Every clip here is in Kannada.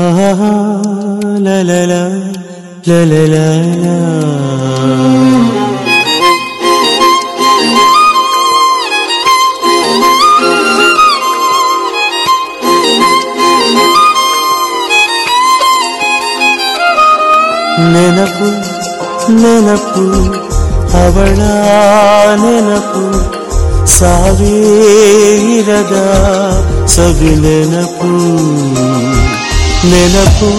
ಆಹಾ ಲಲಲ ಲಲಲ ನೆನಪು ನೆನಪು ಅವಳ ನೆನಪು ಸಾವೇ ಇರದ ನೆನಪು ನೆನಪು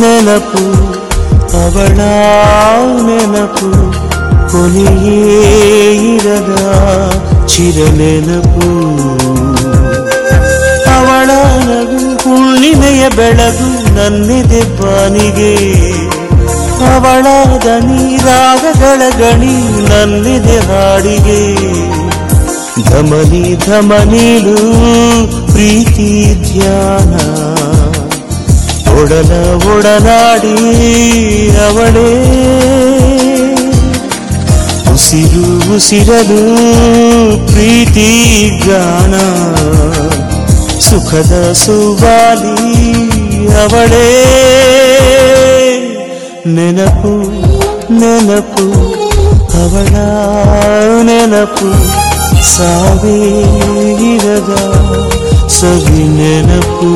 ನೆನಪು, ಅವಳ ನೆನಪು, ಕೊನೆಯೇ ಚಿರ ನೆನಪು. ಅವಳ ನಗು ಹುಣ್ಣಿಮೆಯ ಬೆಳಗು ನನ್ನಿದೆ ಬಾನಿಗೆ. ಅವಳ ದನಿ ರಾಗಗಳ ಗಣಿ ನನ್ನಿದೆ ಹಾಡಿಗೆ. ಧಮನಿ ಧಮನಿಲು ಪ್ರೀತಿ ಧ್ಯಾನ. ಒಡಲ ಒಡನಾಡಿ ಅವಳೇ. ಉಸಿರು ಉಸಿರಲು ಪ್ರೀತಿ ಗಾನ ಸುಖದ ಸುಬಾಲಿ ಅವಳೇ. ನೆನಪು ನೆನಪು ಅವಳ ನೆನಪು. ಸಾವೇ ಇರದ ಸವಿ ನೆನಪು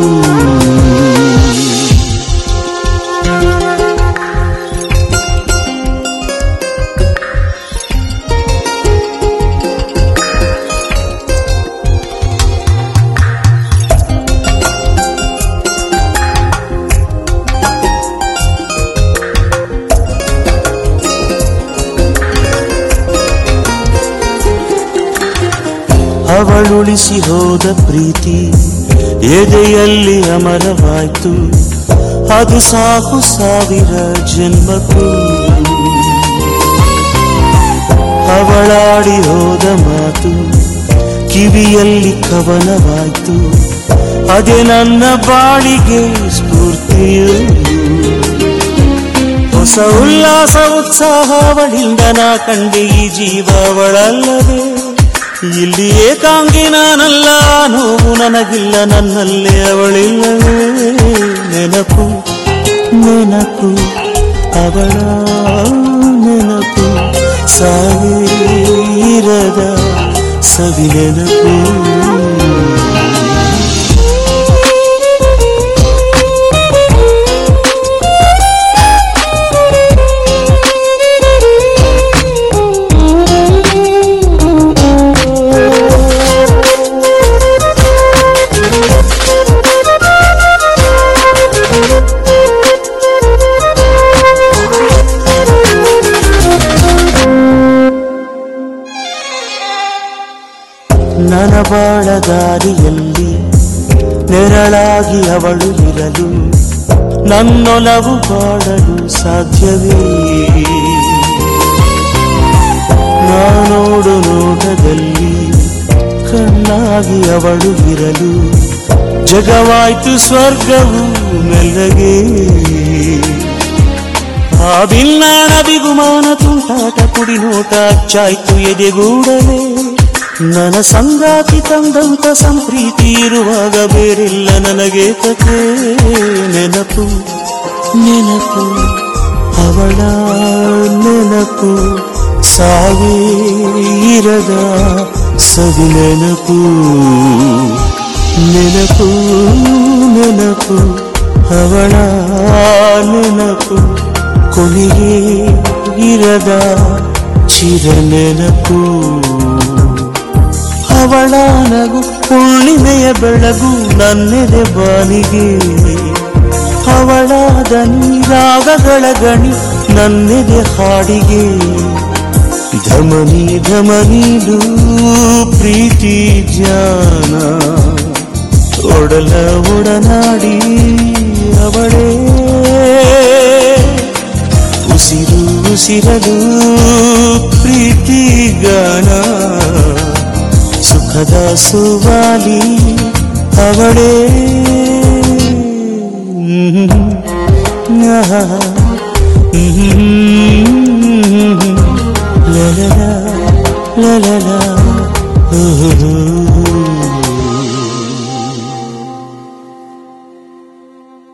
ಅವಳುಳಿಸಿ ಹೋದ ಪ್ರೀತಿ ಎದೆಯಲ್ಲಿ ಅಮರವಾಯ್ತು. ಅದು ಸಾಕು ಸಾವಿರ ಜನ್ಮಕ್ಕೂ. ಅವಳಾಡಿ ಹೋದ ಮಾತು ಕಿವಿಯಲ್ಲಿ ಕವನವಾಯ್ತು. ಅದೇ ನನ್ನ ಬಾಳಿಗೆ ಸ್ಫೂರ್ತಿಯು ಹೊಸ ಉಲ್ಲಾಸ, ಉತ್ಸಾಹ, ಅವಳಿಂದ ನಾ ಕಂಡೆ ಈ ಜೀವ ಅವಳಲ್ಲವೇ ಇಲ್ಲಿ ಏಕಾಂಗಿ ನಾನಲ್ಲ ನೋವು ನನಗಿಲ್ಲ ನನ್ನಲ್ಲೇ ಅವಳಿಲ್ಲವೇ ನೆನಪು ನೆನಪು ಅವಳ ನೆನಪು ಸಾವಿರದ ಸವಿ ನೆನಪು ನನ್ನ ಬಾಳ ದಾರಿಯಲ್ಲಿ ನೆರಳಾಗಿ ಅವಳು ಇರಲು ನನ್ನೊಲವು ಬಾಡಲು ಸಾಧ್ಯವೇ? ನಾನೋಡು ನೋಟದಲ್ಲಿ ಕಣ್ಣಾಗಿ ಅವಳು ಇರಲು ಜಗವಾಯ್ತು ಸ್ವರ್ಗವು ಮೆಲ್ಲಗೆ. ಆ ಬಿನ್ನಾಣ ಬಿಗುಮಾನ ತುಂಟಾಟ ಕುಡಿ ನೋಟ ಅಚ್ಚಾಯ್ತು ಎದೆಗೂಡಲೇ. ನನ್ನ ಸಂಗಾತಿ ತಂದಂತ ಸಂಪ್ರೀತಿ ಇರುವಾಗ ಬೇರಿಲ್ಲ ನನಗೆ ಕಥೆ. ನೆನಪು ನೆನಪು, ಅವಳ ನೆನಪು. ಸಾವೇ ಇರದ ಸವಿ ನೆನಪು. ನೆನಪು ನೆನಪು, ಅವಳ ನೆನಪು. ಕೊನೆಗೆ ಇರದ ಚಿರ ನೆನಪು. ಅವಳ ನಗು ಪೂರ್ಣಿಮೆಯ ಬೆಳಗು ನನ್ನೆದೆ ಬಾನಿಗೆ. ಅವಳ ದನಿ ರಾಗಗಳ ಗಣಿ ನನ್ನೆದೆ ಹಾಡಿಗೆ. ಧಮನಿ ಧಮನಿದು ಪ್ರೀತಿ ಜ್ಞಾನ. ಒಡಲ ಒಡನಾಡಿ ಅವಳೇ. ಉಸಿರು ಉಸಿರದು ಪ್ರೀತಿ ಗಾನ. ಸುಖದ ಸುವಾಲಿ ಅವಳೇ ಆಹಾ. la la